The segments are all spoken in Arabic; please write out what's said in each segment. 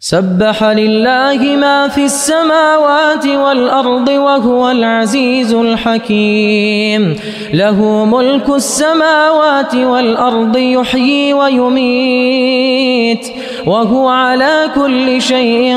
سبح لله ما في السماوات والأرض وهو العزيز الحكيم. له ملك السماوات والأرض يحيي ويميت وهو على كل شيء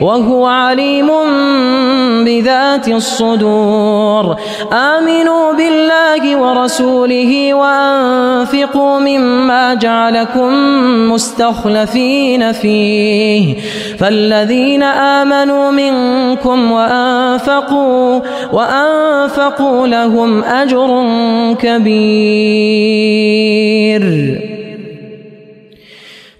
وهو عليم بذات الصدور. آمنوا بالله ورسوله وأنفقوا مما جعلكم مستخلفين فيه. فالذين آمنوا منكم وأنفقوا وأنفقوا لهم أجر كبير.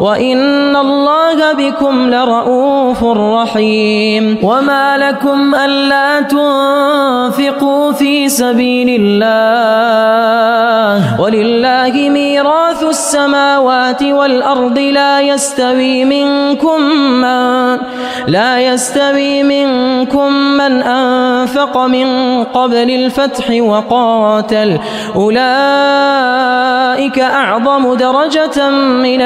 وإن الله بكم لرؤوف رحيم وما لكم ألا تنفقوا في سبيل الله ولله ميراث السماوات والأرض لا يستوي منكم من لا يستوي منكم من أنفق من قبل الفتح وقاتل أولئك أعظم درجة من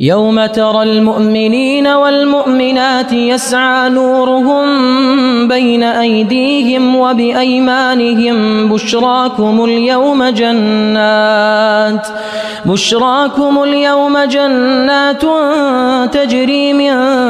يوم ترى المؤمنين والمؤمنات يسعى نورهم بين أيديهم وبأيمانهم بشراكم اليوم جنات بشراكم اليوم جنات تجري من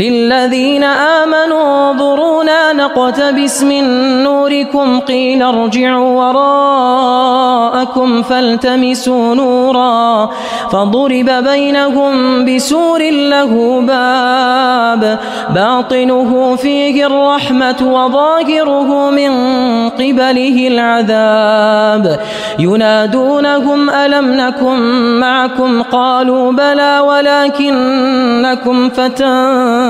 للذين آمنوا انظرونا نقتبس من نوركم قيل ارجعوا وراءكم فالتمسوا نورا فضرب بينهم بسور له باب باطنه فيه الرحمة وظاهره من قبله العذاب ينادونهم ألم نكن معكم قالوا بلى ولكنكم فتنتم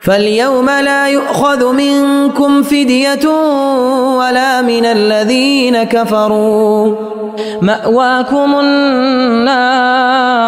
فاليوم لا يؤخذ منكم فدية ولا من الذين كفروا. مأواكم النار.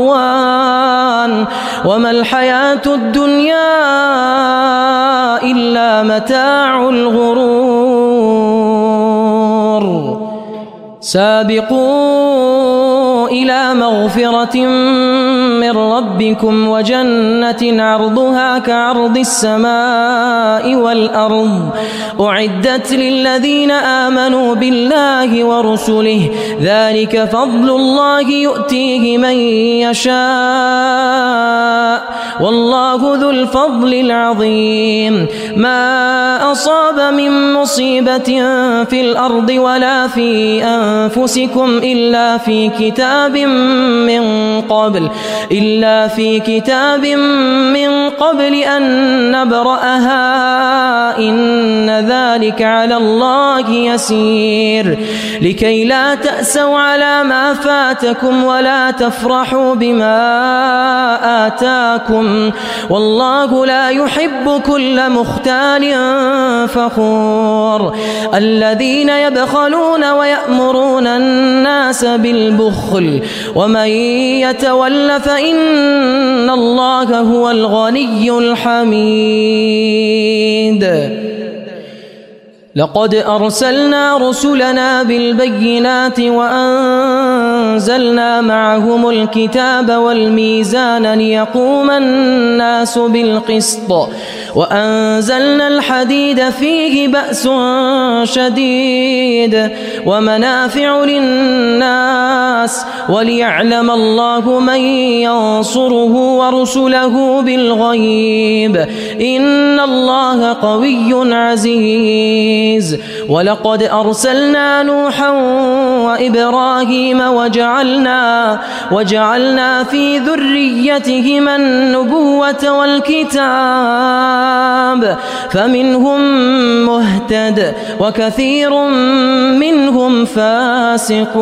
ورضوان وما الحياة الدنيا إلا متاع الغرور. سابقوا إلى مغفرة من ربكم وجنة عرضها كعرض السماء والأرض. أعدت للذين آمنوا بالله ورسله. ذلك فضل الله يؤتيه من يشاء. والله ذو الفضل العظيم. ما أصاب من مصيبة في الأرض ولا في أنفسكم إلا في كتاب من قبل إلا في كتاب من قبل أن نبرأها إن ذلك على الله يسير. لكي لا تأسوا على ما فاتكم ولا تفرحوا بما آتاكم والله لا يحب كل مختال فخور. الذين يبخلون ويأمرون الناس بالبخل ومن يتول فإن الله هو الغني الحميد. لقد أرسلنا رسلنا بالبينات وأنزلنا معهم الكتاب والميزان ليقوم الناس بالقسط. وأنزلنا الحديد فيه بأس شديد ومنافع للناس وليعلم الله من ينصره ورسله بالغيب إن الله قوي عزيز ولقد أرسلنا نوحا وإبراهيم وجعلنا وجعلنا في ذريتهما النبوة والكتاب فمنهم مهتد وكثير منهم فاسقون.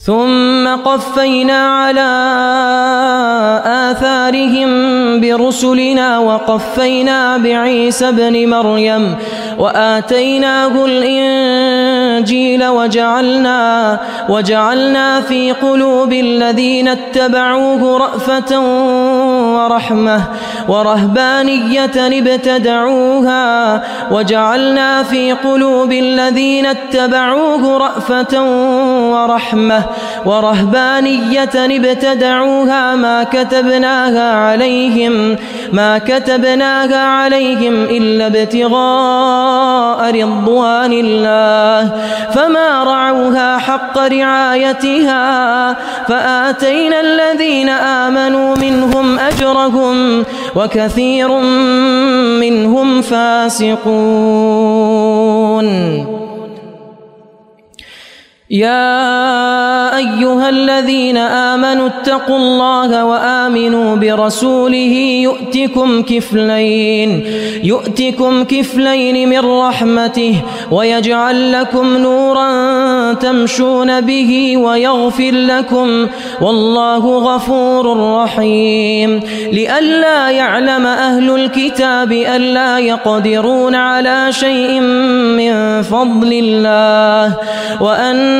ثم قفينا على آثارهم برسلنا وقفينا بعيسى ابن مريم وآتيناه الإنجيل وجعلنا وجعلنا في قلوب الذين اتبعوه رأفة ورحمة ورهبانية ابتدعوها وجعلنا في قلوب الذين اتبعوه رأفة ورحمة ورهبانية ابتدعوها ما كتبناها عليهم ما كتبناها عليهم إلا ابتغاء رضوان الله فما رعوها حق رعايتها فآتينا الذين آمنوا منهم أجرهم وكثير منهم فاسقون. يا أيها الذين آمنوا اتقوا الله وآمنوا برسوله يؤتكم كفلين يؤتكم كفلين من رحمته ويجعل لكم نورا تمشون به ويغفر لكم والله غفور رحيم. لئلا يعلم أهل الكتاب ألا يقدرون على شيء من فضل الله وأن